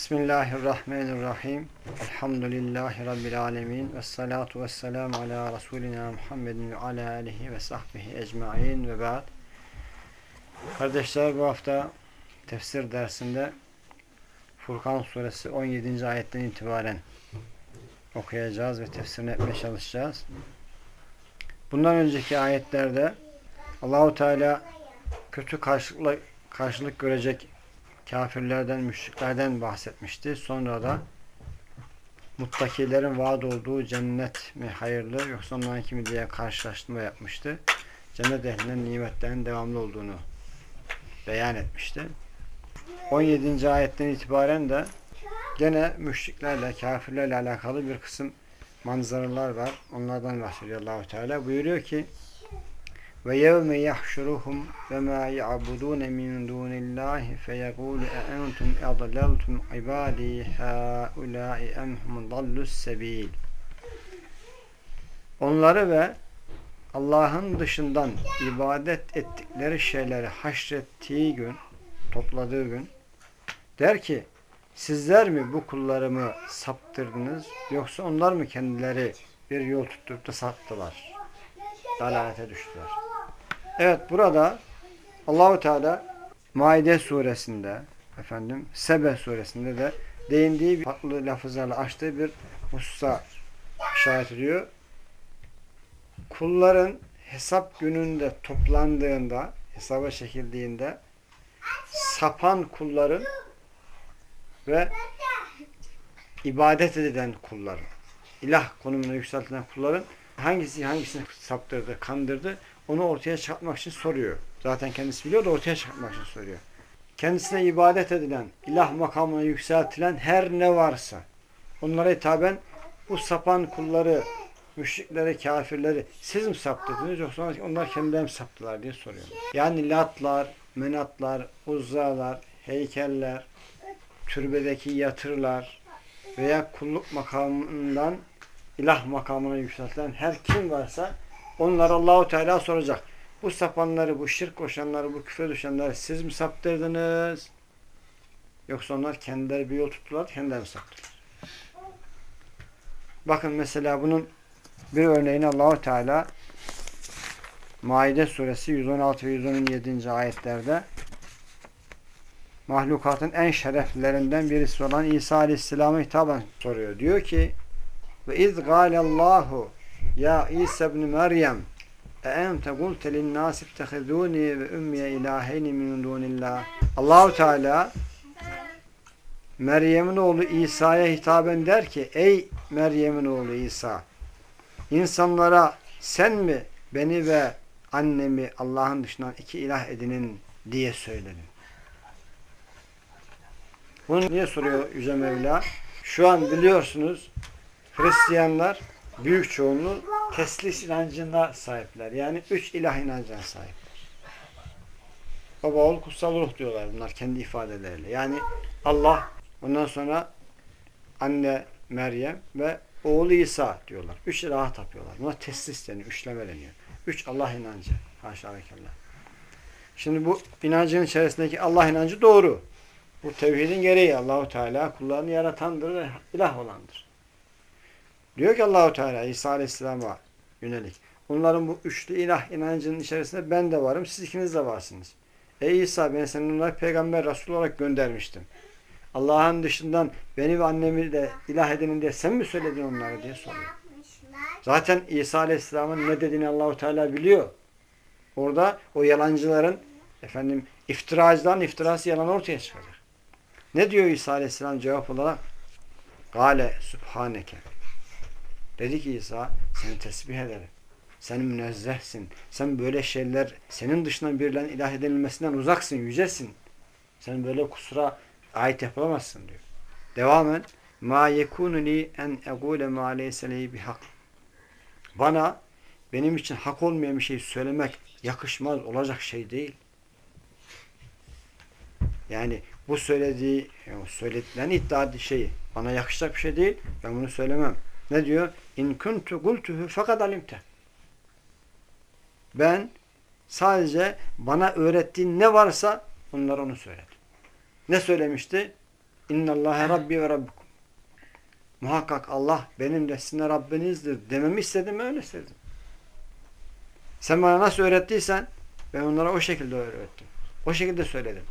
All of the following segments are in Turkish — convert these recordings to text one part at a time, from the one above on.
Bismillahirrahmanirrahim. Elhamdülillahi Rabbil alemin. Ve salatu ve selamu ala Resulina Muhammedin ve ala alihi ve sahbihi ecmain ve ba'd. Kardeşler bu hafta tefsir dersinde Furkan suresi 17. ayetten itibaren okuyacağız ve tefsirini etmeye çalışacağız. Bundan önceki ayetlerde Allahu Teala kötü karşılık, karşılık görecek kafirlerden, müşriklerden bahsetmişti. Sonra da muttakilerin vaad olduğu cennet mi hayırlı yoksa onlarınki mi diye karşılaştırma yapmıştı. Cennet ehlinden nimetlerin devamlı olduğunu beyan etmişti. 17. ayetten itibaren de gene müşriklerle, kafirlerle alakalı bir kısım manzaralar var. Onlardan bahsediyor Allahu Teala. Buyuruyor ki ve yevme yahşuruhum ve ma ya'budun min dunillahi feyekulu entum adlaltum ibadi haula'i emhum dallus sebil Onları ve Allah'ın dışından ibadet ettikleri şeyleri haşrettiği gün, topladığı gün der ki sizler mi bu kullarımı saptırdınız yoksa onlar mı kendileri bir yol tutturup da saptılar? Dalalete düştüler. Evet burada Allahu Teala Maide suresinde efendim Sebe suresinde de değindiği farklı lafızlarla açtığı bir hususa işaret ediyor. Kulların hesap gününde toplandığında hesaba çekildiğinde sapan kulların ve ibadet edilen kulların ilah konumuna yükseltilen kulların hangisi hangisini saptırdı, kandırdı onu ortaya çıkartmak için soruyor. Zaten kendisi biliyor da ortaya çıkartmak için soruyor. Kendisine ibadet edilen, ilah makamına yükseltilen her ne varsa onlara hitaben bu sapan kulları, müşrikleri, kafirleri siz mi saptırdınız yoksa onlar kendileri mi saptılar diye soruyor. Yani latlar, menatlar, uzzalar, heykeller, türbedeki yatırlar veya kulluk makamından ilah makamına yükseltilen her kim varsa onlar Allahu Teala soracak. Bu sapanları, bu şirk koşanları, bu küfre düşenleri siz mi saptırdınız? Yoksa onlar kendileri bir yol tuttular, kendileri mi saptırdılar? Bakın mesela bunun bir örneğini Allahu Teala Maide suresi 116 ve 117. ayetlerde mahlukatın en şereflilerinden birisi olan İsa Aleyhisselam'a hitaben soruyor. Diyor ki ve iz gâlellâhu ya İsa ibn Meryem e'ente gulte linnâs ittehidûni ve ümmiye ilâheyni min dûnillâh Allahu Teala Meryem'in oğlu İsa'ya hitaben der ki ey Meryem'in oğlu İsa insanlara sen mi beni ve annemi Allah'ın dışından iki ilah edinin diye söyledin. Bunu niye soruyor Yüce Mevla? Şu an biliyorsunuz Hristiyanlar büyük çoğunluğu teslis inancına sahipler. Yani üç ilah inancına sahipler. Baba oğul kutsal ruh diyorlar bunlar kendi ifadeleriyle. Yani Allah ondan sonra anne Meryem ve oğlu İsa diyorlar. Üç ilaha tapıyorlar. Buna teslis deniyor, üçleme deniyor. Üç Allah inancı. Haşa ve. Şimdi bu inancın içerisindeki Allah inancı doğru. Bu tevhidin gereği Allahu Teala kullarını yaratandır ve ilah olandır. Diyor ki Allahu Teala İsa Aleyhisselam'a yönelik. Onların bu üçlü ilah inancının içerisinde ben de varım, siz ikiniz de varsınız. Ey İsa ben seni onlara peygamber, Resul olarak göndermiştim. Allah'ın dışından beni ve annemi de ilah edinin diye sen mi söyledin onlara diye soruyor. Zaten İsa Aleyhisselam'ın ne dediğini Allahu Teala biliyor. Orada o yalancıların efendim iftiracıdan iftirası yalan ortaya çıkacak. Ne diyor İsa Aleyhisselam cevap olarak? Gale subhaneke. Dedi ki İsa seni tesbih ederim. Sen münezzehsin. Sen böyle şeyler senin dışından birilerinin ilah edilmesinden uzaksın, yücesin. Sen böyle kusura ait yapamazsın diyor. Devamen ma yekunu li en egule ma leyse li bihak. Bana benim için hak olmayan bir şey söylemek yakışmaz olacak şey değil. Yani bu söylediği, yani söyledilen iddia şeyi bana yakışacak bir şey değil. Ben bunu söylemem. Ne diyor? İn kuntu gultuhu fakat alimte. Ben sadece bana öğrettiğin ne varsa onlara onu söyledim. Ne söylemişti? İnnallâhe Rabbi ve Rabbikum. Muhakkak Allah benim de sizin Rabbinizdir dememi istedim öyle istedim. Sen bana nasıl öğrettiysen ben onlara o şekilde öğrettim. O şekilde söyledim.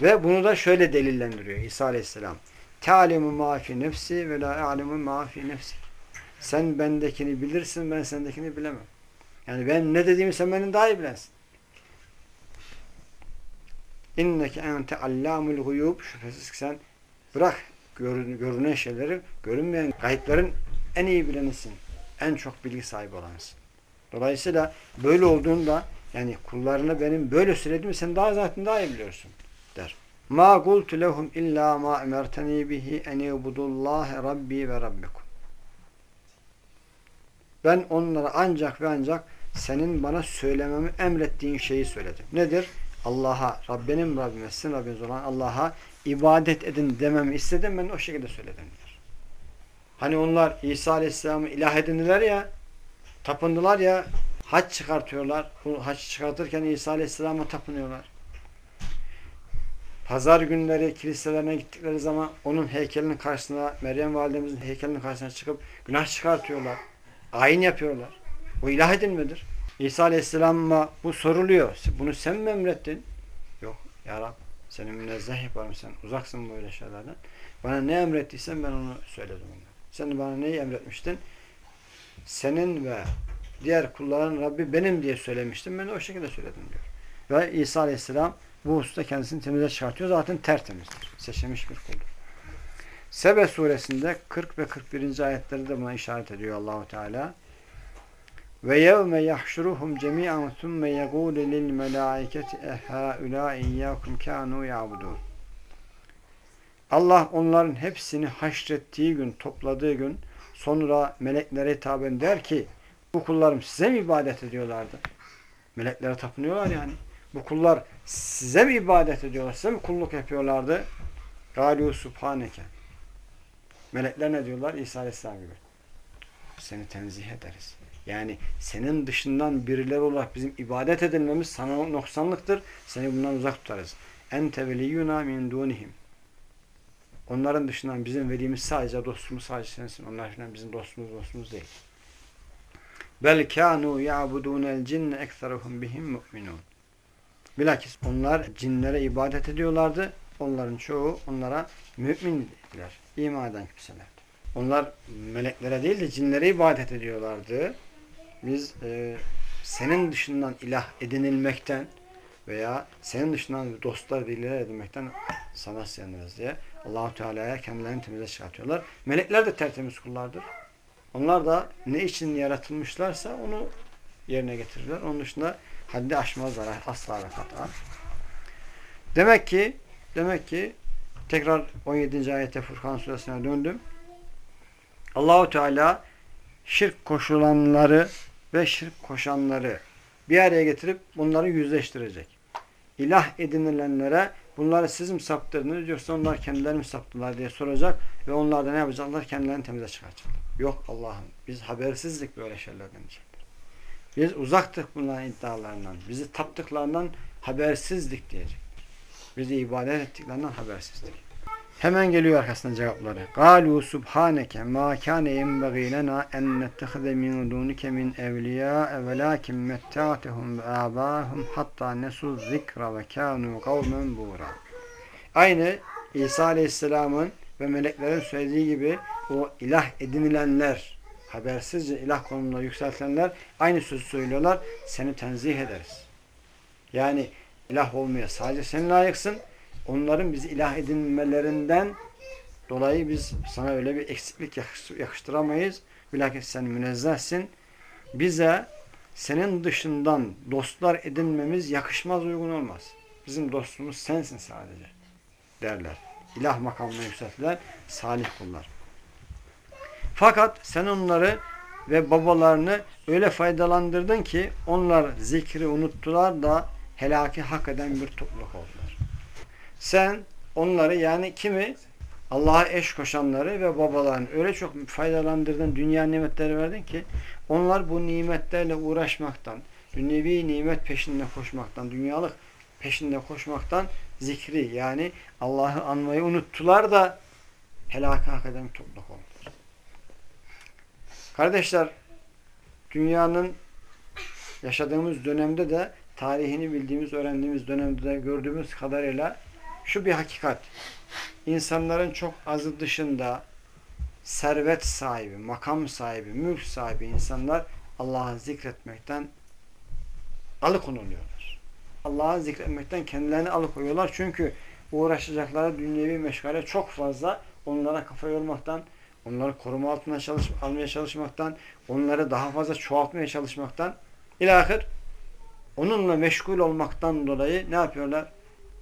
Ve bunu da şöyle delillendiriyor İsa Aleyhisselam. Te'alimu ma fi nefsi ve la fi nefsi. Sen bendekini bilirsin, ben sendekini bilemem. Yani ben ne dediğimi sen benim daha iyi bilensin. İnneke ente allamul guyub. Şüphesiz ki sen bırak görünen şeyleri, görünmeyen kayıpların en iyi bilenisin. En çok bilgi sahibi olansın. Dolayısıyla böyle olduğunda yani kullarına benim böyle söylediğimi sen daha zaten daha iyi biliyorsun der. Ma qultu lehum illa ma emerteni bihi en ibudullahi rabbi ve rabbikum. Ben onlara ancak ve ancak senin bana söylememi emrettiğin şeyi söyledim. Nedir? Allah'a, Rabbenim Rabbime, sizin Rabbiniz olan Allah'a ibadet edin dememi istedim. Ben o şekilde söyledim. Der. Hani onlar İsa Aleyhisselam'ı ilah edindiler ya, tapındılar ya, haç çıkartıyorlar. Bu haç çıkartırken İsa Aleyhisselam'a tapınıyorlar. Pazar günleri kiliselerine gittikleri zaman onun heykelinin karşısına, Meryem validemizin heykelinin karşısına çıkıp günah çıkartıyorlar. Ayin yapıyorlar. Bu ilah edinmedir. İsa Aleyhisselam'a bu soruluyor. Bunu sen mi emrettin? Yok. Ya Rab seni münezzeh yaparım sen. Uzaksın böyle şeylerden. Bana ne emrettiysen ben onu söyledim. Ona. Sen bana neyi emretmiştin? Senin ve diğer kulların Rabbi benim diye söylemiştim. Ben de o şekilde söyledim diyor. Ve İsa Aleyhisselam bu hususta kendisini temize çıkartıyor. Zaten tertemizdir. Seçilmiş bir kuldur. Sebe suresinde 40 ve 41. ayetleri de buna işaret ediyor Allahu Teala. Ve yevme yahşuruhum cemi'an thumme yegulu lil melaiketi ehaulâ iyyâkum kânû ya'budûn. Allah onların hepsini haşrettiği gün, topladığı gün sonra meleklere hitaben der ki bu kullarım size mi ibadet ediyorlardı? Meleklere tapınıyorlar yani. Bu kullar size mi ibadet ediyorlar? Size mi kulluk yapıyorlardı? Galû subhaneke. Melekler ne diyorlar? İsa Aleyhisselam gibi. Seni tenzih ederiz. Yani senin dışından birileri olarak bizim ibadet edilmemiz sana noksanlıktır. Seni bundan uzak tutarız. Ente veliyyuna min dunihim. Onların dışından bizim velimiz sadece dostumuz sadece sensin. Onlar falan bizim dostumuz dostumuz değil. Bel kânû ya'budûnel cinne ekseruhum bihim mu'minûn. Bilakis onlar cinlere ibadet ediyorlardı. Onların çoğu onlara mümindiler. İman eden kimselerdi. Onlar meleklere değil de cinlere ibadet ediyorlardı. Biz e, senin dışından ilah edinilmekten veya senin dışından dostlar diller edinmekten sana sığınırız diye Allahu Teala'ya kendilerini temize çıkartıyorlar. Melekler de tertemiz kullardır. Onlar da ne için yaratılmışlarsa onu yerine getirirler. Onun dışında haddi aşmazlar asla ve kat'a. Demek ki demek ki tekrar 17. ayete Furkan suresine döndüm. Allahu Teala şirk koşulanları ve şirk koşanları bir araya getirip bunları yüzleştirecek. İlah edinilenlere bunları siz mi saptırdınız yoksa onlar kendileri mi saptılar diye soracak ve onlar da ne yapacaklar? Kendilerini temize çıkaracaklar. Yok Allah'ım biz habersizlik böyle şeylerden diyecekler. Biz uzaktık bunların iddialarından. Bizi taptıklarından habersizlik diyecekler. Bizi ibadet ettiklerinden habersizlik. Hemen geliyor arkasından cevapları. Galu subhaneke ma kana yenbagî lena en nettehize min dunike min evliya velakin metta'tehum ve âbâhum hatta nesu zikra ve kânû kavmen buğra. Aynı İsa Aleyhisselam'ın ve meleklerin söylediği gibi o ilah edinilenler, habersizce ilah konumuna yükseltenler aynı sözü söylüyorlar. Seni tenzih ederiz. Yani ilah olmaya sadece sen layıksın onların bizi ilah edinmelerinden dolayı biz sana öyle bir eksiklik yakıştıramayız. Bilakis sen münezzehsin. Bize senin dışından dostlar edinmemiz yakışmaz, uygun olmaz. Bizim dostumuz sensin sadece derler. İlah makamına yükseltilen salih kullar. Fakat sen onları ve babalarını öyle faydalandırdın ki onlar zikri unuttular da helaki hak eden bir topluluk oldular. Sen onları yani kimi? Allah'a eş koşanları ve babalarını öyle çok faydalandırdın, dünya nimetleri verdin ki onlar bu nimetlerle uğraşmaktan, dünyevi nimet peşinde koşmaktan, dünyalık peşinde koşmaktan zikri yani Allah'ı anmayı unuttular da helaka hak eden topluluk oldular. Kardeşler dünyanın yaşadığımız dönemde de tarihini bildiğimiz, öğrendiğimiz dönemde de gördüğümüz kadarıyla şu bir hakikat. İnsanların çok azı dışında servet sahibi, makam sahibi, mülk sahibi insanlar Allah'ı zikretmekten alıkonuluyorlar. Allah'ı zikretmekten kendilerini alıkoyuyorlar. Çünkü uğraşacakları dünyevi meşgale çok fazla. Onlara kafa yormaktan, onları koruma altına çalış almaya çalışmaktan, onları daha fazla çoğaltmaya çalışmaktan ilahir onunla meşgul olmaktan dolayı ne yapıyorlar?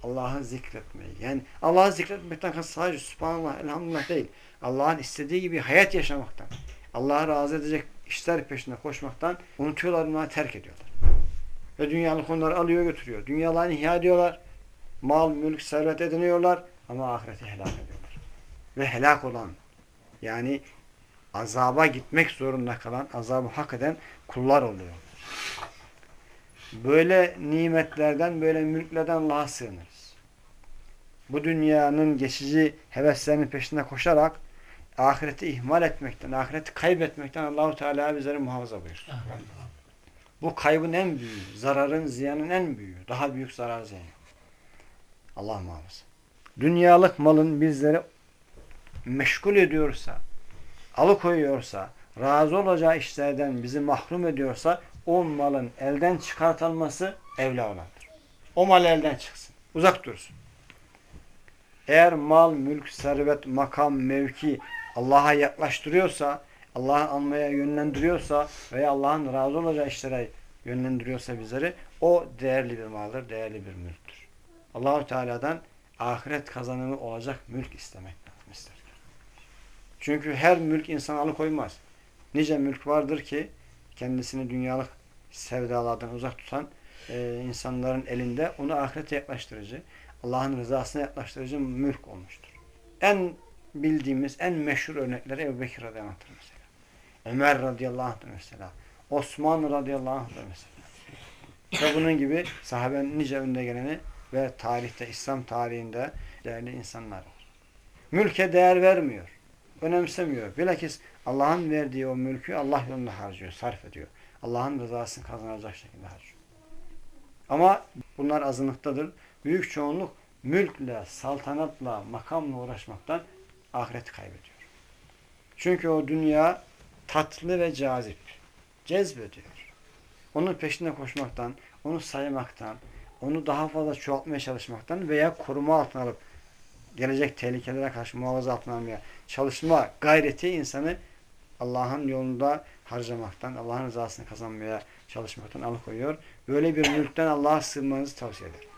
Allah'ı zikretmeyi. Yani Allah'ı zikretmekten sadece Subhanallah, Elhamdülillah değil. Allah'ın istediği gibi hayat yaşamaktan, Allah'ı razı edecek işler peşinde koşmaktan unutuyorlar, bunları terk ediyorlar. Ve dünyalık onları alıyor götürüyor. Dünyalarını ihya ediyorlar. Mal, mülk, servet ediniyorlar ama ahireti helak ediyorlar. Ve helak olan yani azaba gitmek zorunda kalan, azabı hak eden kullar oluyor. Böyle nimetlerden, böyle mülklerden Allah'a sığınırız. Bu dünyanın geçici heveslerinin peşinde koşarak ahireti ihmal etmekten, ahireti kaybetmekten Allahu Teala bizleri muhafaza buyursun. Bu kaybın en büyüğü, zararın, ziyanın en büyüğü. Daha büyük zarar ziyan Allah muhafaza. Dünyalık malın bizleri meşgul ediyorsa, alıkoyuyorsa, razı olacağı işlerden bizi mahrum ediyorsa o malın elden çıkartılması evla olandır. O mal elden çıksın. Uzak dursun. Eğer mal, mülk, servet, makam, mevki Allah'a yaklaştırıyorsa, Allah'ı anmaya yönlendiriyorsa veya Allah'ın razı olacağı işlere yönlendiriyorsa bizleri o değerli bir maldır, değerli bir mülktür. Allahu Teala'dan ahiret kazanımı olacak mülk istemek lazım. Çünkü her mülk insan alıkoymaz. Nice mülk vardır ki kendisini dünyalık sevdalardan uzak tutan e, insanların elinde onu ahirete yaklaştırıcı, Allah'ın rızasına yaklaştırıcı mülk olmuştur. En bildiğimiz, en meşhur örnekleri Ebu Bekir radıyallahu anh'tır mesela. Ömer radıyallahu anh'tır mesela. Osman radıyallahu anh'tır mesela. Ve bunun gibi sahabenin nice önde geleni ve tarihte, İslam tarihinde değerli insanlar var. Mülke değer vermiyor. Önemsemiyor. Bilakis Allah'ın verdiği o mülkü Allah yolunda harcıyor, sarf ediyor. Allah'ın rızasını kazanacak şekilde harcıyor. Ama bunlar azınlıktadır. Büyük çoğunluk mülkle, saltanatla, makamla uğraşmaktan ahireti kaybediyor. Çünkü o dünya tatlı ve cazip. Cezbediyor. Onun peşinde koşmaktan, onu saymaktan, onu daha fazla çoğaltmaya çalışmaktan veya koruma altına alıp gelecek tehlikelere karşı muhafaza altına almaya çalışma gayreti insanı Allah'ın yolunda harcamaktan, Allah'ın rızasını kazanmaya çalışmaktan alıkoyuyor. Böyle bir mülkten Allah'a sığınmanızı tavsiye ederim.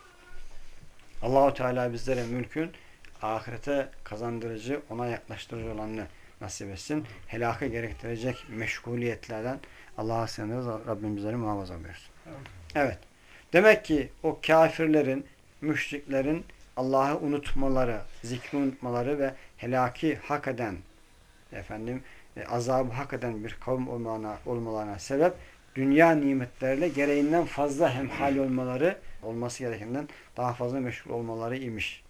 Allahu Teala bizlere mülkün ahirete kazandırıcı, ona yaklaştırıcı olanını nasip etsin. Helaka gerektirecek meşguliyetlerden Allah'a sığınırız. Rabbim bizleri muhafaza buyursun. Evet. Demek ki o kafirlerin, müşriklerin Allah'ı unutmaları, zikri unutmaları ve helaki hak eden efendim e, azabı hak eden bir kavim olmalarına, olmalarına sebep dünya nimetleriyle gereğinden fazla hemhal olmaları olması gerekenden daha fazla meşgul olmaları imiş.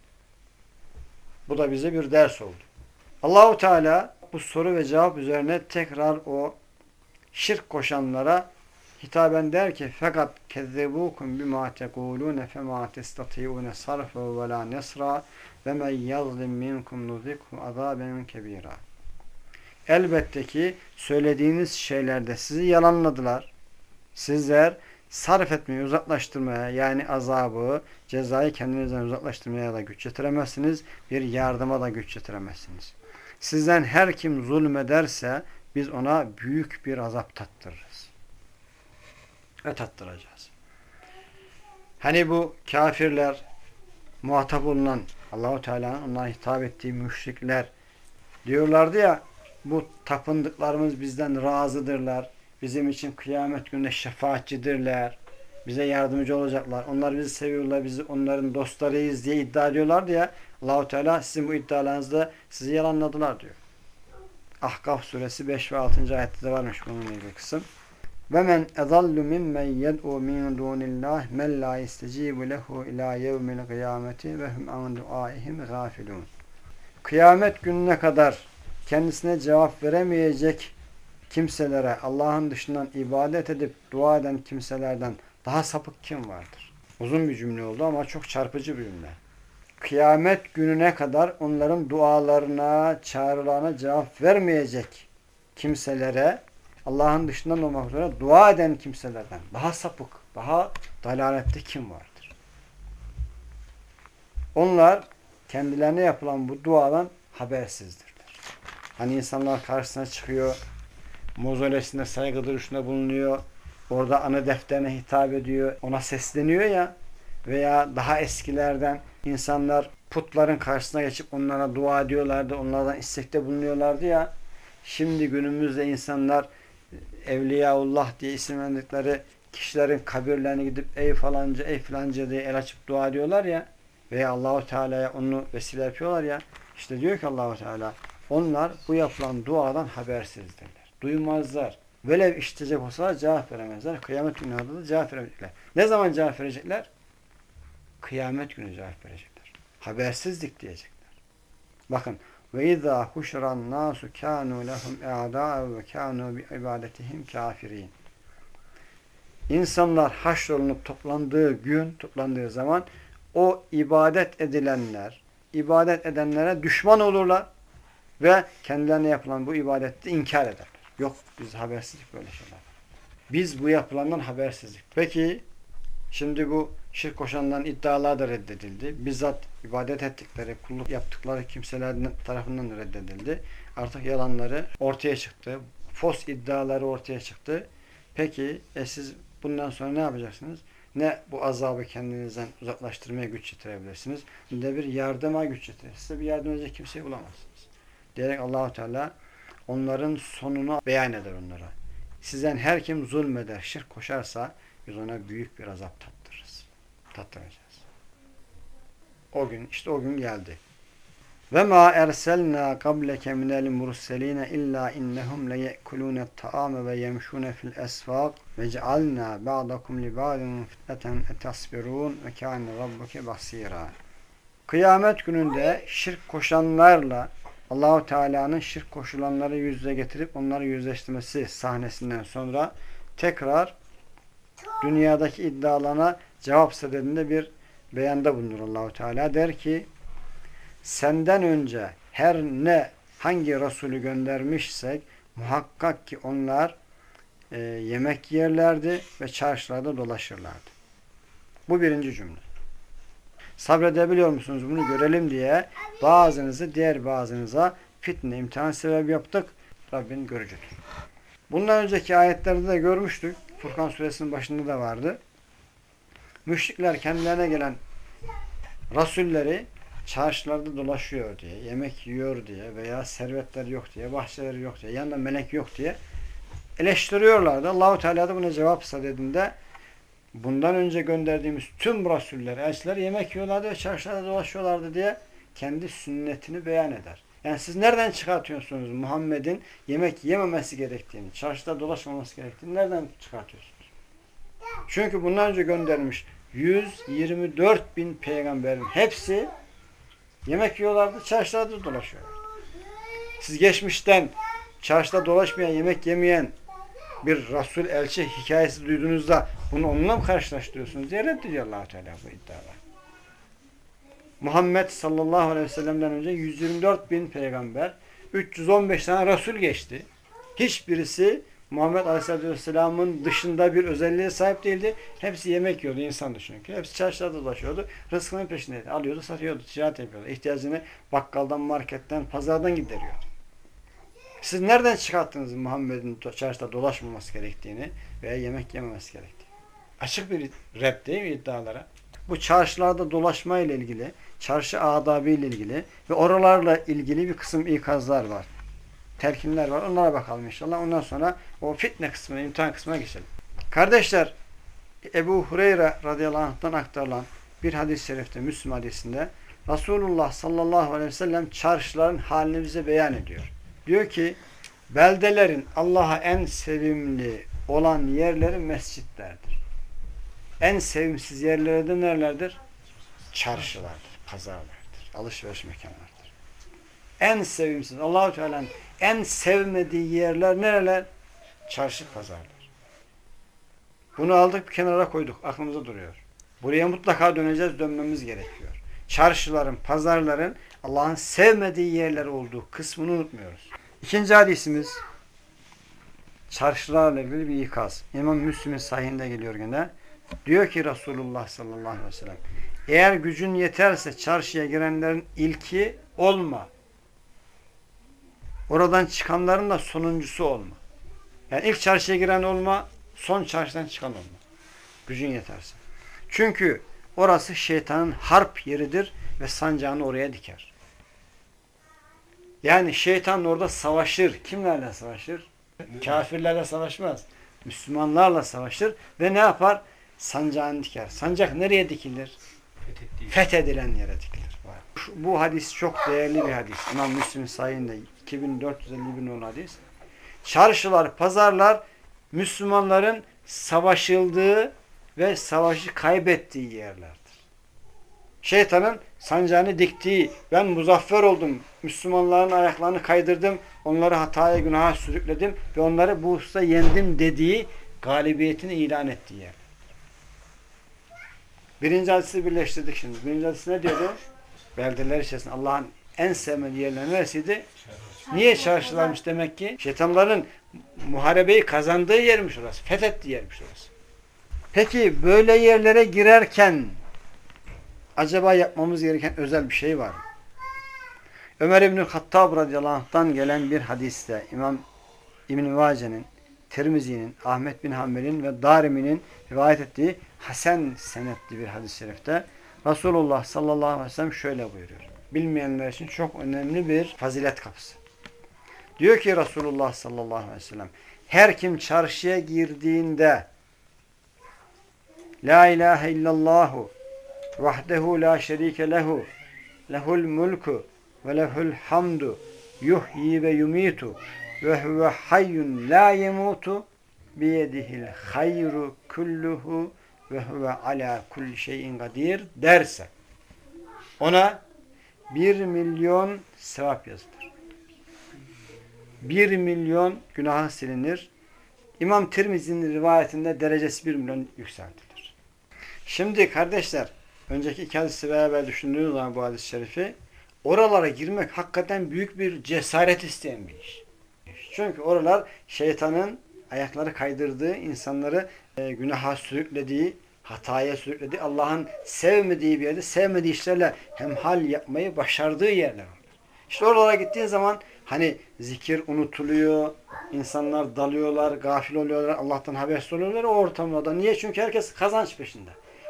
Bu da bize bir ders oldu. Allahu Teala bu soru ve cevap üzerine tekrar o şirk koşanlara hitaben der ki fakat kezzebukum bima tekulune fema testati'une sarfa ve la nesra ve men yazlim minkum nuzikhu azaben kebira. Elbette ki söylediğiniz şeylerde sizi yalanladılar. Sizler sarf etmeyi uzaklaştırmaya yani azabı, cezayı kendinizden uzaklaştırmaya da güç yetiremezsiniz. Bir yardıma da güç yetiremezsiniz. Sizden her kim zulmederse biz ona büyük bir azap tattırırız. Ve tattıracağız. Hani bu kafirler muhatap olunan Allahu Teala'nın onlara hitap ettiği müşrikler diyorlardı ya bu tapındıklarımız bizden razıdırlar. Bizim için kıyamet gününde şefaatçidirler. Bize yardımcı olacaklar. Onlar bizi seviyorlar. Bizi onların dostlarıyız diye iddia ediyorlardı ya. Allahu Teala sizin bu iddialarınızda sizi yalanladılar diyor. Ahkaf suresi 5 ve 6. ayette de varmış bununla ilgili kısım. Men ezallu mimmen yed'u min dunillah men la istecibu lehu ila yevmil kıyameti ve hum an duaihim gafilun. Kıyamet gününe kadar kendisine cevap veremeyecek kimselere Allah'ın dışından ibadet edip dua eden kimselerden daha sapık kim vardır? Uzun bir cümle oldu ama çok çarpıcı bir cümle. Kıyamet gününe kadar onların dualarına, çağrılarına cevap vermeyecek kimselere Allah'ın dışından olmak üzere dua eden kimselerden daha sapık, daha dalalette kim vardır? Onlar kendilerine yapılan bu duadan habersizdirler. Hani insanlar karşısına çıkıyor, mozolesinde saygı duruşunda bulunuyor, orada ana defterine hitap ediyor, ona sesleniyor ya. Veya daha eskilerden insanlar putların karşısına geçip onlara dua ediyorlardı, onlardan istekte bulunuyorlardı ya. Şimdi günümüzde insanlar Evliyaullah diye isimlendikleri kişilerin kabirlerine gidip ey falanca ey filanca diye el açıp dua ediyorlar ya. Veya Allahu Teala'ya onu vesile yapıyorlar ya. İşte diyor ki Allahu Teala onlar bu yapılan duadan habersizdirler. Duymazlar. Velev işitecek olsalar cevap veremezler. Kıyamet günü da cevap verecekler. Ne zaman cevap verecekler? Kıyamet günü cevap verecekler. Habersizlik diyecekler. Bakın ve izâ huşran nâsu kânû lehum e'adâ ve kânû bi ibadetihim kâfirîn. İnsanlar haşrolunup toplandığı gün, toplandığı zaman o ibadet edilenler, ibadet edenlere düşman olurlar ve kendilerine yapılan bu ibadette inkar ederler. Yok biz habersizlik böyle şeyler. Biz bu yapılandan habersizlik. Peki şimdi bu şirk koşanların iddiaları da reddedildi. Bizzat ibadet ettikleri, kulluk yaptıkları kimseler tarafından reddedildi. Artık yalanları ortaya çıktı. Fos iddiaları ortaya çıktı. Peki e siz bundan sonra ne yapacaksınız? Ne bu azabı kendinizden uzaklaştırmaya güç yetirebilirsiniz. Ne bir yardıma güç yetirir. Size bir yardım edecek kimseyi bulamazsınız. Diyerek Allahu Teala onların sonunu beyan eder onlara. Sizden her kim zulmeder, şirk koşarsa biz ona büyük bir azap tattırırız. Tattıracağız. O gün, işte o gün geldi. Ve ma erselna qableke minel murselin illa innahum leyekulun taame ve yemşun fil esfaq ve cealna ba'dakum li ba'din fitneten etasbirun ve kâne rabbuke basira. Kıyamet gününde şirk koşanlarla Allahu Teala'nın şirk koşulanları yüzle getirip onları yüzleştirmesi sahnesinden sonra tekrar dünyadaki iddialarına cevap sededinde bir beyanda bulunur Allahu Teala der ki senden önce her ne hangi Resulü göndermişsek muhakkak ki onlar e, yemek yerlerdi ve çarşılarda dolaşırlardı. Bu birinci cümle. Sabredebiliyor musunuz bunu görelim diye bazınızı diğer bazınıza fitne imtihan sebebi yaptık. Rabbin görücüdür. Bundan önceki ayetlerde de görmüştük. Furkan suresinin başında da vardı. Müşrikler kendilerine gelen rasulleri çarşılarda dolaşıyor diye, yemek yiyor diye veya servetleri yok diye, bahçeleri yok diye, yanında melek yok diye eleştiriyorlardı. Allahu Teala da buna cevap sadedinde bundan önce gönderdiğimiz tüm rasuller, elçiler yemek yiyorlardı ve çarşılarda dolaşıyorlardı diye kendi sünnetini beyan eder. Yani siz nereden çıkartıyorsunuz Muhammed'in yemek yememesi gerektiğini, çarşıda dolaşmaması gerektiğini nereden çıkartıyorsunuz? Çünkü bundan önce göndermiş 124 bin peygamberin hepsi yemek yiyorlardı, çarşılarda dolaşıyorlardı. Siz geçmişten çarşıda dolaşmayan, yemek yemeyen bir Resul elçi hikayesi duyduğunuzda bunu onunla mı karşılaştırıyorsunuz diye reddediyor allah Teala bu iddialar. Muhammed sallallahu aleyhi ve sellem'den önce 124 bin peygamber, 315 tane Resul geçti. Hiçbirisi Muhammed Aleyhisselatü Vesselam'ın dışında bir özelliğe sahip değildi. Hepsi yemek yiyordu insan çünkü. Hepsi çarşıda dolaşıyordu. Rızkının peşindeydi. Alıyordu, satıyordu, ticaret yapıyordu. İhtiyacını bakkaldan, marketten, pazardan gideriyordu. Siz nereden çıkarttınız Muhammed'in çarşıda dolaşmaması gerektiğini veya yemek yememesi gerektiğini? Açık bir rap değil mi iddialara? Bu çarşılarda dolaşma ile ilgili, çarşı adabı ile ilgili ve oralarla ilgili bir kısım ikazlar var. Telkinler var. Onlara bakalım inşallah. Ondan sonra o fitne kısmına, imtihan kısmına geçelim. Kardeşler, Ebu Hureyre radıyallahu anh'tan aktarılan bir hadis-i şerifte, Müslüm hadisinde Resulullah sallallahu aleyhi ve sellem çarşıların halini bize beyan ediyor. Diyor ki beldelerin Allah'a en sevimli olan yerleri mescitlerdir. En sevimsiz yerleri de nerelerdir? Çarşılardır, pazarlardır, alışveriş mekanlardır. En sevimsiz, Allahu Teala'nın en sevmediği yerler nereler? Çarşı, pazarlar. Bunu aldık bir kenara koyduk, aklımıza duruyor. Buraya mutlaka döneceğiz, dönmemiz gerekiyor. Çarşıların, pazarların Allah'ın sevmediği yerler olduğu kısmını unutmuyoruz. İkinci hadisimiz çarşılarla ilgili bir ikaz. İmam Müslim'in sahihinde geliyor gene. Diyor ki Resulullah sallallahu aleyhi ve sellem eğer gücün yeterse çarşıya girenlerin ilki olma. Oradan çıkanların da sonuncusu olma. Yani ilk çarşıya giren olma, son çarşıdan çıkan olma. Gücün yeterse. Çünkü orası şeytanın harp yeridir ve sancağını oraya diker. Yani şeytan orada savaşır. Kimlerle savaşır? Kafirlerle savaşmaz. Müslümanlarla savaşır ve ne yapar? Sancağını diker. Sancak nereye dikilir? Fethedilen yere dikilir. Bu hadis çok değerli bir hadis. İmam Müslim sayında 2451 numaralı hadis. Çarşılar, pazarlar Müslümanların savaşıldığı ve savaşı kaybettiği yerlerdir. Şeytanın sancağını diktiği, ben muzaffer oldum, Müslümanların ayaklarını kaydırdım, onları hataya günaha sürükledim ve onları bu hususta yendim dediği galibiyetini ilan ettiği yer. Birinci hadisi birleştirdik şimdi. Birinci hadisi ne diyordu? Beldeler içerisinde Allah'ın en sevmediği yerler neresiydi? Niye çarşılarmış demek ki? Şeytanların muharebeyi kazandığı yermiş orası. Fethettiği yermiş orası. Peki böyle yerlere girerken acaba yapmamız gereken özel bir şey var? Ömer İbnül Hattab radıyallahu anh'tan gelen bir hadiste İmam İbn-i Vace'nin, Tirmizi'nin, Ahmet bin Hanbel'in ve Darimi'nin rivayet ettiği Hasan senetli bir hadis-i şerifte Resulullah sallallahu aleyhi ve sellem şöyle buyuruyor. Bilmeyenler için çok önemli bir fazilet kapısı. Diyor ki Resulullah sallallahu aleyhi ve sellem her kim çarşıya girdiğinde La ilahe illallahu vahdehu la şerike lehu lehul mulku ve lehul hamdu yuhyi ve yumitu ve huve hayyun la yemutu biyedihil hayru kulluhu ve huve ala kulli şeyin kadir derse ona bir milyon sevap yazılır. Bir milyon günahı silinir. İmam Tirmizi'nin rivayetinde derecesi bir milyon yükseltilir. Şimdi kardeşler, önceki iki hadisi beraber düşündüğünüz zaman bu hadis-i şerifi, oralara girmek hakikaten büyük bir cesaret isteyen bir iş. Çünkü oralar şeytanın ayakları kaydırdığı, insanları e, günaha sürüklediği, hataya sürüklediği, Allah'ın sevmediği bir yerde, sevmediği işlerle hemhal yapmayı başardığı yerler. İşte oralara gittiğin zaman hani zikir unutuluyor, insanlar dalıyorlar, gafil oluyorlar, Allah'tan habersiz oluyorlar o ortamda. Niye? Çünkü herkes kazanç peşinde.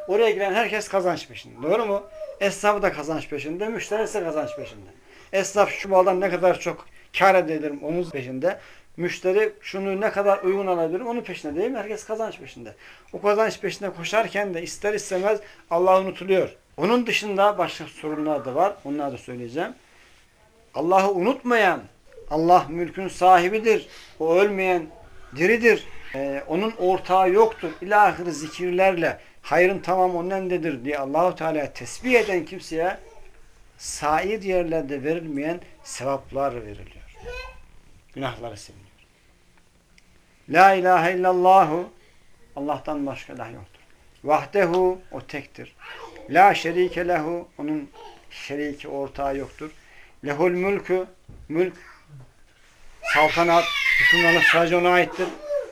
Oraya giren herkes kazanç peşinde. Doğru mu? Esnaf da kazanç peşinde, müşterisi kazanç peşinde. Esnaf şu maldan ne kadar çok kar edebilirim onun peşinde. Müşteri şunu ne kadar uygun alabilirim onun peşinde değil mi? Herkes kazanç peşinde. O kazanç peşinde koşarken de ister istemez Allah unutuluyor. Onun dışında başka sorunlar da var. Onları da söyleyeceğim. Allah'ı unutmayan, Allah mülkün sahibidir. O ölmeyen diridir. Ee, onun ortağı yoktur. İlahir zikirlerle hayrın tamam onundedir diye Allahu Teala tesbih eden kimseye sair yerlerde verilmeyen sevaplar veriliyor. Günahları siliniyor. La ilahe illallahu Allah'tan başka ilah yoktur. Vahdehu o tektir. La şerike lehu onun şeriki ortağı yoktur. Lehul mülkü mülk saltanat hükümranlık sadece ona aittir.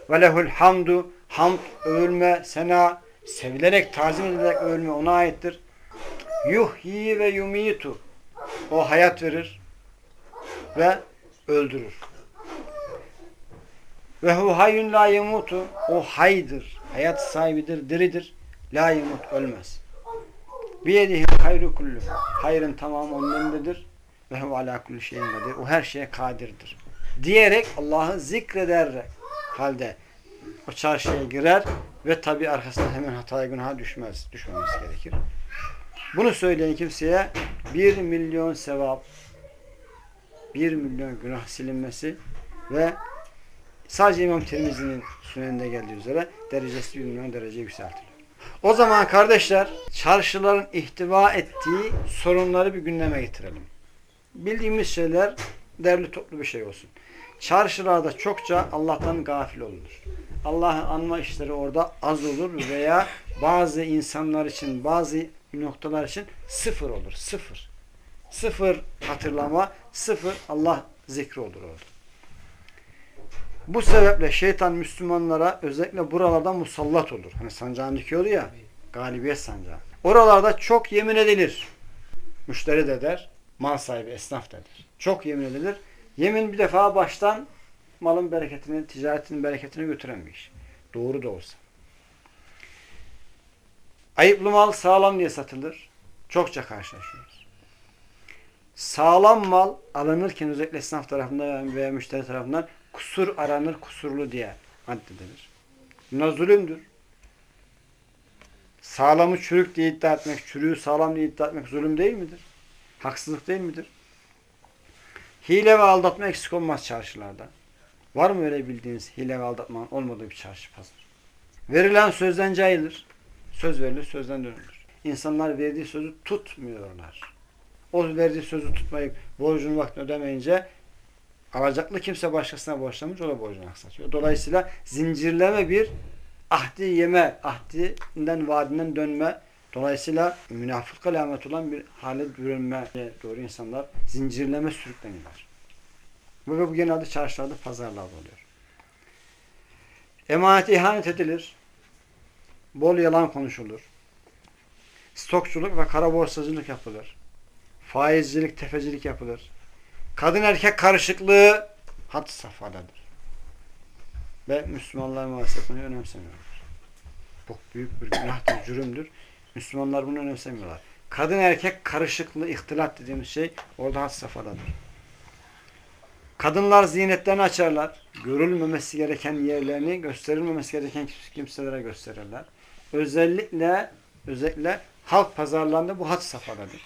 Ve lehul hamdu hamd övülme sena sevilerek tazim edilerek övülme ona aittir. Yuhyi ve yumitu o hayat verir ve öldürür. Ve hu hayyun la yemutu o haydır. Hayat sahibidir, diridir. La yemut ölmez. Biyedihi hayru kullu. Hayrın tamamı onun. Ve hu ala kulli şeyin kadir. O her şeye kadirdir. Diyerek Allah'ı zikreder halde o çarşıya girer ve tabi arkasından hemen hataya günaha düşmez. Düşmemesi gerekir. Bunu söyleyen kimseye bir milyon sevap, bir milyon günah silinmesi ve Sadece İmam Tirmizi'nin süneninde geldiği üzere derecesi bir milyon derece yükseltiliyor. O zaman kardeşler çarşıların ihtiva ettiği sorunları bir gündeme getirelim. Bildiğimiz şeyler derli toplu bir şey olsun. Çarşılarda çokça Allah'tan gafil olunur. Allah'ın anma işleri orada az olur veya bazı insanlar için, bazı noktalar için sıfır olur. Sıfır. Sıfır hatırlama, sıfır Allah zikri olur orada. Bu sebeple şeytan Müslümanlara özellikle buralarda musallat olur. Hani sancağın dikiyordu ya, galibiyet sancağı. Oralarda çok yemin edilir. Müşteri de der, mal sahibi, esnaf da der. Çok yemin edilir. Yemin bir defa baştan malın bereketini, ticaretin bereketini götüren. Doğru da olsa. Ayıplı mal sağlam diye satılır. Çokça karşılaşıyoruz. Sağlam mal alınırken özellikle esnaf tarafından veya müşteri tarafından kusur aranır, kusurlu diye addedilir. Bunlar zulümdür. Sağlamı çürük diye iddia etmek, çürüğü sağlam diye iddia etmek zulüm değil midir? Haksızlık değil midir? Hile ve aldatma eksik olmaz çarşılarda. Var mı öyle bildiğiniz hile ve aldatma olmadığı bir çarşı pazar? Verilen sözden cayılır. Söz verilir, sözden dönülür. İnsanlar verdiği sözü tutmuyorlar. O verdiği sözü tutmayıp borcunu vaktini ödemeyince alacaklı kimse başkasına borçlamış, o da borcunu aksatıyor. Dolayısıyla zincirleme bir ahdi yeme, ahdinden vaadinden dönme, dolayısıyla münafık alamet olan bir hale bürünmeye doğru insanlar zincirleme sürükleniyorlar. Bu, bu genelde çarşılarda, pazarlarda oluyor. Emanete ihanet edilir. Bol yalan konuşulur. Stokçuluk ve kara borsacılık yapılır. Faizcilik, tefecilik yapılır. Kadın erkek karışıklığı had safhadadır. Ve Müslümanlar maalesef bunu önemsemiyorlar. Çok büyük bir günahtır, cürümdür. Müslümanlar bunu önemsemiyorlar. Kadın erkek karışıklığı, ihtilat dediğimiz şey orada had safhadadır. Kadınlar zinetlerini açarlar. Görülmemesi gereken yerlerini gösterilmemesi gereken kimselere gösterirler. Özellikle özellikle halk pazarlarında bu had safhadadır.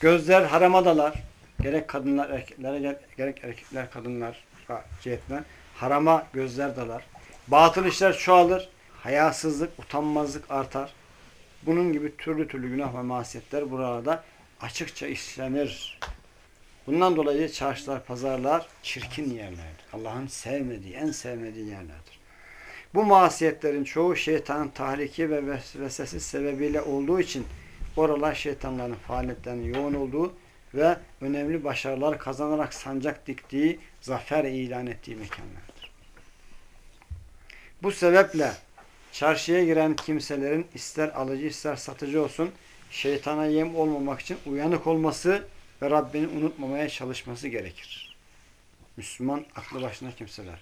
Gözler haramadalar. Gerek kadınlar erkeklere gerek erkekler kadınlar cihetten harama gözler dalar. Batıl işler çoğalır. Hayasızlık, utanmazlık artar. Bunun gibi türlü türlü günah ve masiyetler burada açıkça işlenir. Bundan dolayı çarşılar, pazarlar çirkin yerlerdir. Allah'ın sevmediği, en sevmediği yerlerdir. Bu masiyetlerin çoğu şeytanın tahriki ve vesvesesi sebebiyle olduğu için oralar şeytanların faaliyetlerinin yoğun olduğu ve önemli başarılar kazanarak sancak diktiği, zafer ilan ettiği mekanlardır. Bu sebeple çarşıya giren kimselerin ister alıcı ister satıcı olsun şeytana yem olmamak için uyanık olması ve Rabbini unutmamaya çalışması gerekir. Müslüman aklı başına kimseler.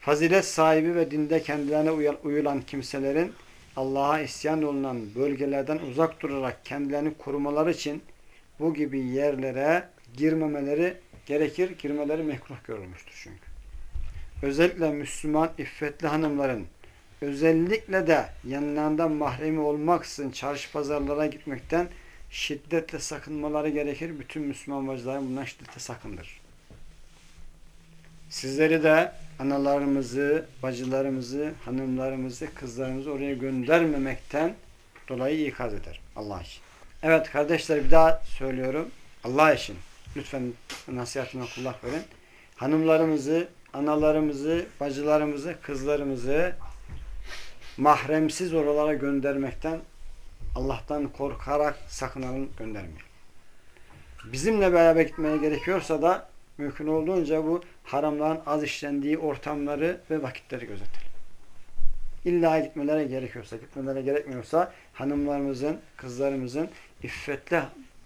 Fazilet sahibi ve dinde kendilerine uyulan kimselerin Allah'a isyan olunan bölgelerden uzak durarak kendilerini korumaları için bu gibi yerlere girmemeleri gerekir. Girmeleri mekruh görülmüştür çünkü. Özellikle Müslüman iffetli hanımların özellikle de yanlarında mahremi olmaksızın çarşı pazarlara gitmekten şiddetle sakınmaları gerekir. Bütün Müslüman bacıların bundan şiddetle sakındır. Sizleri de analarımızı, bacılarımızı, hanımlarımızı, kızlarımızı oraya göndermemekten dolayı ikaz eder. Allah için. Evet kardeşler bir daha söylüyorum. Allah için. Lütfen nasihatime kulak verin. Hanımlarımızı, analarımızı, bacılarımızı, kızlarımızı mahremsiz oralara göndermekten Allah'tan korkarak sakınalım göndermeyelim. Bizimle beraber gitmeye gerekiyorsa da mümkün olduğunca bu haramların az işlendiği ortamları ve vakitleri gözetelim. İlla gitmeleri gerekiyorsa, gitmeleri gerekmiyorsa hanımlarımızın, kızlarımızın, iffetli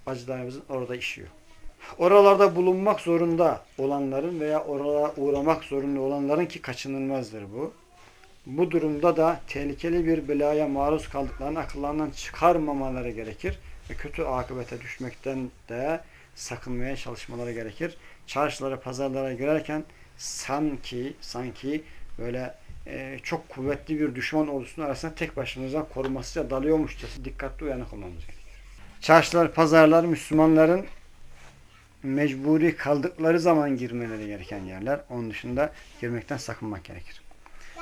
bacılarımızın orada işiyor. Oralarda bulunmak zorunda olanların veya oralara uğramak zorunda olanların ki kaçınılmazdır bu. Bu durumda da tehlikeli bir belaya maruz kaldıklarını akıllarından çıkarmamaları gerekir. Ve kötü akıbete düşmekten de sakınmaya çalışmaları gerekir. Çarşılara, pazarlara girerken sanki sanki böyle e, çok kuvvetli bir düşman ordusunun arasında tek başımıza korumasıyla dalıyormuşçası dikkatli uyanık olmamız gerekir. Çarşılar, pazarlar Müslümanların mecburi kaldıkları zaman girmeleri gereken yerler. Onun dışında girmekten sakınmak gerekir.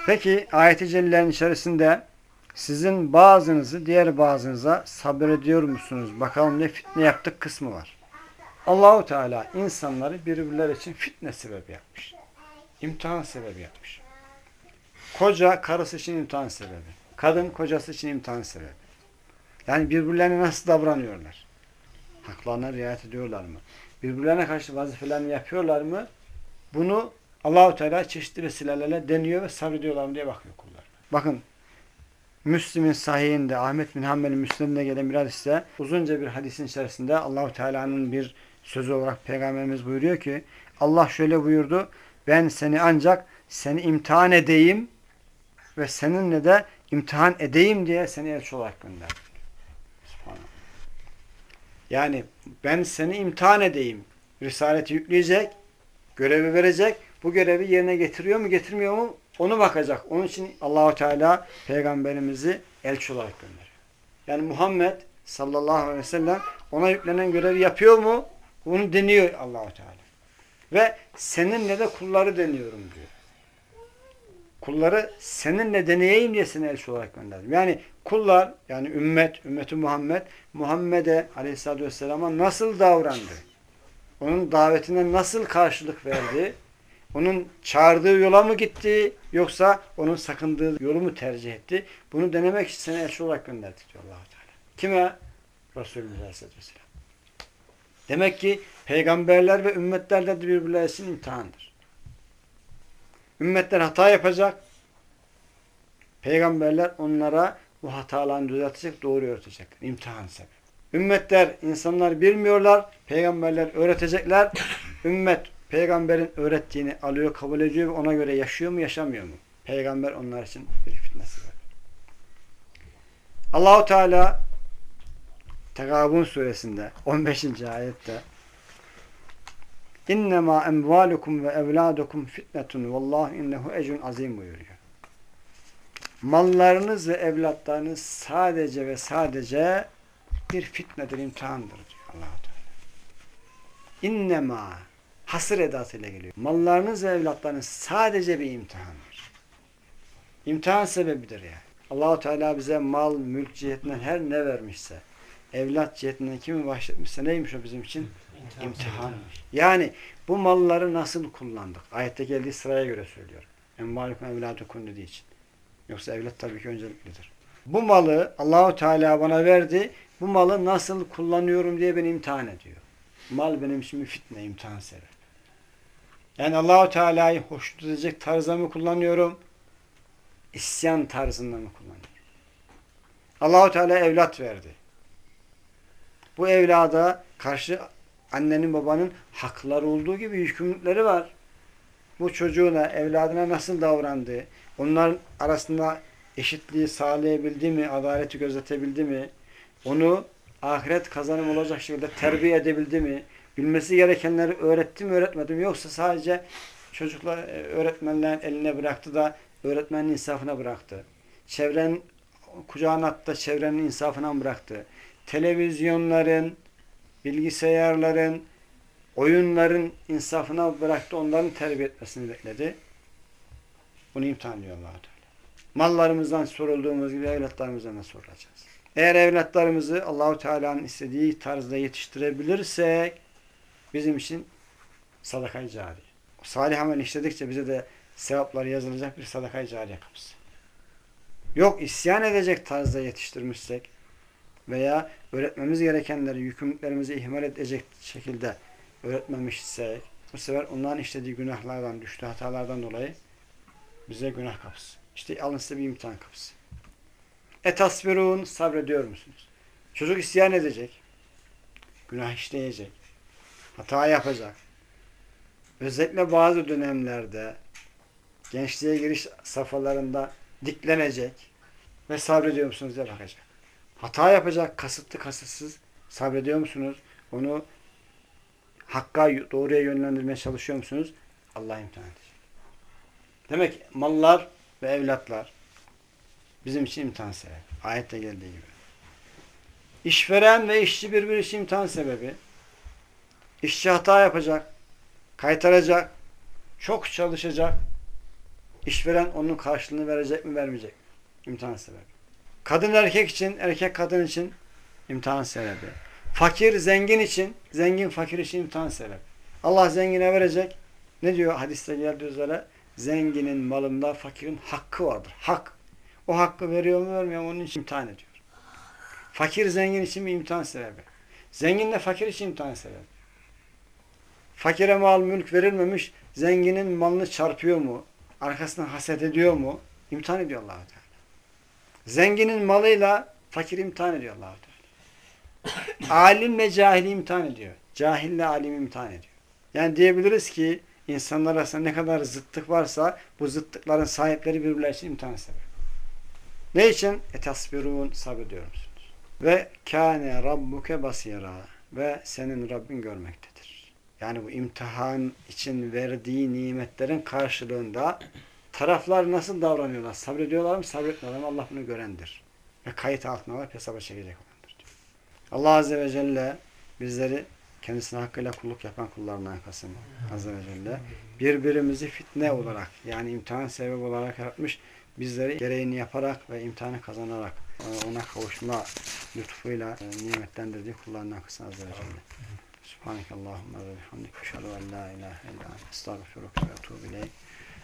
Peki ayet-i celle'nin içerisinde sizin bazınızı diğer bazınıza sabrediyor musunuz? Bakalım ne fitne yaptık kısmı var. Allahu Teala insanları birbirleri için fitne sebebi yapmış. İmtihan sebebi yapmış. Koca karısı için imtihan sebebi. Kadın kocası için imtihan sebebi. Yani birbirlerine nasıl davranıyorlar? Haklarına riayet ediyorlar mı? Birbirlerine karşı vazifelerini yapıyorlar mı? Bunu Allahu Teala çeşitli vesilelerle deniyor ve sabrediyorlar mı diye bakıyor kullar. Bakın Müslim'in sahihinde Ahmet bin Hanbel'in Müslim'de gelen bir hadiste uzunca bir hadisin içerisinde Allahu Teala'nın bir sözü olarak Peygamberimiz buyuruyor ki Allah şöyle buyurdu ben seni ancak seni imtihan edeyim ve seninle de imtihan edeyim diye seni elçi olarak gönderdim. Yani ben seni imtihan edeyim. Risaleti yükleyecek, görevi verecek. Bu görevi yerine getiriyor mu, getirmiyor mu? Onu bakacak. Onun için Allahu Teala peygamberimizi elçi olarak gönderiyor. Yani Muhammed sallallahu aleyhi ve sellem ona yüklenen görevi yapıyor mu? Bunu deniyor Allahu Teala. Ve seninle de kulları deniyorum diyor. Kulları seninle deneyeyim diye seni elçi olarak gönderdim. Yani kullar, yani ümmet, ümmeti Muhammed, Muhammed'e aleyhissalatü vesselama nasıl davrandı? Onun davetine nasıl karşılık verdi? Onun çağırdığı yola mı gitti yoksa onun sakındığı yolu mu tercih etti? Bunu denemek için seni elçi olarak gönderdik diyor allah Teala. Kime? Resulümüz Aleyhisselatü Vesselam. Demek ki peygamberler ve ümmetler de birbirleri için imtihandır. Ümmetler hata yapacak. Peygamberler onlara bu hatalarını düzeltecek, doğru öğretecek. İmtihan sebebi. Ümmetler, insanlar bilmiyorlar. Peygamberler öğretecekler. Ümmet peygamberin öğrettiğini alıyor, kabul ediyor ve ona göre yaşıyor mu, yaşamıyor mu? Peygamber onlar için bir fitnesi var. Allahu Teala Tegabun suresinde 15. ayette İnnemâ emvâlukum ve evlâdukum fitnetun vallahu innehu ecrun azim buyuruyor. Mallarınız ve evlatlarınız sadece ve sadece bir fitnedir, imtihandır diyor allah Teala. İnnemâ hasır edasıyla geliyor. Mallarınız ve evlatlarınız sadece bir imtihandır. İmtihan sebebidir yani. Allahu Teala bize mal, mülk cihetinden her ne vermişse, evlat cihetinden kimi bahşetmişse neymiş o bizim için? İmtihan. İmtihan. Yani bu malları nasıl kullandık? Ayette geldiği sıraya göre söylüyorum. Emmâlukum evlâdukum dediği için. Yoksa evlat tabii ki önceliklidir. Bu malı Allahu Teala bana verdi. Bu malı nasıl kullanıyorum diye beni imtihan ediyor. Mal benim için fitne, imtihan sebebi. Yani Allahu Teala'yı hoşnut edecek tarzda mı kullanıyorum? İsyan tarzında mı kullanıyorum? Allahu Teala evlat verdi. Bu evlada karşı annenin babanın hakları olduğu gibi yükümlülükleri var. Bu çocuğuna, evladına nasıl davrandı? Onların arasında eşitliği sağlayabildi mi? Adaleti gözetebildi mi? Onu ahiret kazanım olacak şekilde terbiye edebildi mi? Bilmesi gerekenleri öğretti mi, öğretmedi mi? Yoksa sadece çocuklar e, öğretmenlerin eline bıraktı da öğretmenin insafına bıraktı. Çevren kucağına attı da çevrenin insafına bıraktı. Televizyonların, bilgisayarların, oyunların insafına bıraktı, onların terbiye etmesini bekledi. Bunu imtihan ediyor. Mallarımızdan sorulduğumuz gibi evlatlarımızdan da sorulacağız. Eğer evlatlarımızı Allahu Teala'nın istediği tarzda yetiştirebilirsek bizim için sadakayı cari. Salih amel işledikçe bize de sevaplar yazılacak bir sadakayı cariye kapısı. Yok isyan edecek tarzda yetiştirmişsek veya öğretmemiz gerekenleri, yükümlülüklerimizi ihmal edecek şekilde öğretmemişsek bu sefer onların işlediği günahlardan, düştüğü hatalardan dolayı bize günah kapısı. İşte alın size bir imtihan kapısı. Etasbirun sabrediyor musunuz? Çocuk isyan edecek. Günah işleyecek. Hata yapacak. Özellikle bazı dönemlerde gençliğe giriş safhalarında diklenecek ve sabrediyor musunuz diye bakacak. Hata yapacak, kasıtlı kasıtsız sabrediyor musunuz? Onu hakka, doğruya yönlendirmeye çalışıyor musunuz? Allah imtihan edecek. Demek mallar ve evlatlar bizim için imtihan sebebi. Ayette geldiği gibi. İşveren ve işçi birbiri için imtihan sebebi. İşçi hata yapacak, kaytaracak, çok çalışacak. İşveren onun karşılığını verecek mi vermeyecek mi? İmtihan sebebi. Kadın erkek için, erkek kadın için imtihan sebebi. Fakir zengin için, zengin fakir için imtihan sebebi. Allah zengine verecek. Ne diyor hadiste geldiği üzere? Zenginin malında fakirin hakkı vardır. Hak. O hakkı veriyor mu vermiyor mu onun için imtihan ediyor. Fakir zengin için bir imtihan sebebi. Zengin de fakir için imtihan sebebi. Fakire mal mülk verilmemiş, zenginin malını çarpıyor mu? Arkasından haset ediyor mu? İmtihan ediyor allah. Zenginin malıyla fakir imtihan ediyor allah Teala. Alimle cahili imtihan ediyor. Cahille alimi imtihan ediyor. Yani diyebiliriz ki insanlar arasında ne kadar zıttık varsa bu zıttıkların sahipleri birbirleri için imtihan sebebi. Ne için? Etasbirun sabrediyor musunuz? Ve kâne rabbuke basira ve senin Rabbin görmektedir. Yani bu imtihan için verdiği nimetlerin karşılığında taraflar nasıl davranıyorlar? Sabrediyorlar mı? Sabretmiyorlar mı? Allah bunu görendir. Ve kayıt altına alıp hesaba çekecek olandır. Allah Azze ve Celle bizleri kendisine hakkıyla kulluk yapan kullarından kılsın. Azze ve Celle. Birbirimizi fitne olarak yani imtihan sebebi olarak yaratmış. Bizleri gereğini yaparak ve imtihanı kazanarak e, ona kavuşma lütfuyla e, nimetlendirdiği kullarından kılsın Azze ve Celle. Subhanakallahumma ve bihamdik. Eşhedü en la ilahe illa estağfiruke ve